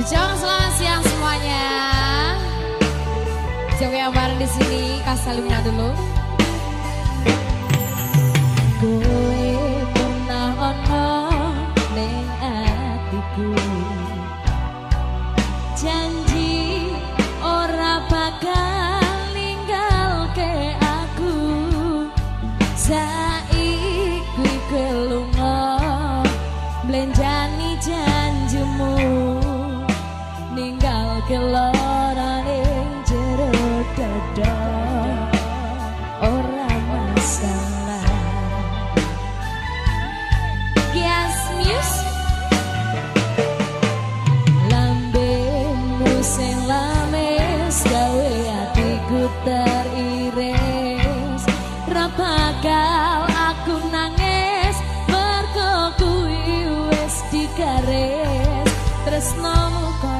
Jong selamat siang semuanya. Jong yang bareng di sini, kasalimnya dulu. Kowe pernah ono ning atiku. Janji ora bakal ninggal ke aku. Saiki kelunga blenjani janjimu ninggal ke lorane jero dada ora masalah. Gias Muse. Lambemu sing lames gawe atiku teriris. Ra bakal aku nangis mergo kuwi wis digaris. Tresnomu kaya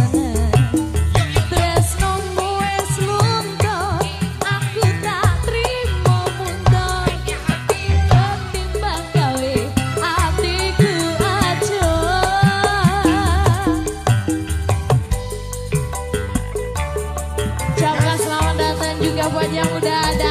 juga buat yang udah datang.